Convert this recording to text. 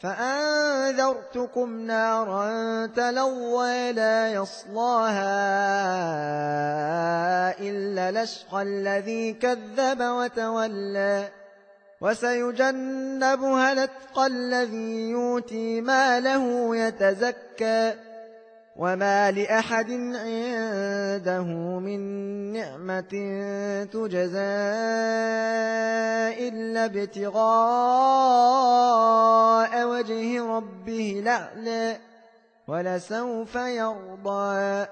فأنذرتكم نارا تلوى لا يصلاها إلا لشقى الذي كذب وتولى وسيجنبها لتقى الذي يوتي ماله يتزكى وما لأحد عنده من نعمة تجزى إلا ابتغاء الأعلى ولسوف يرضى.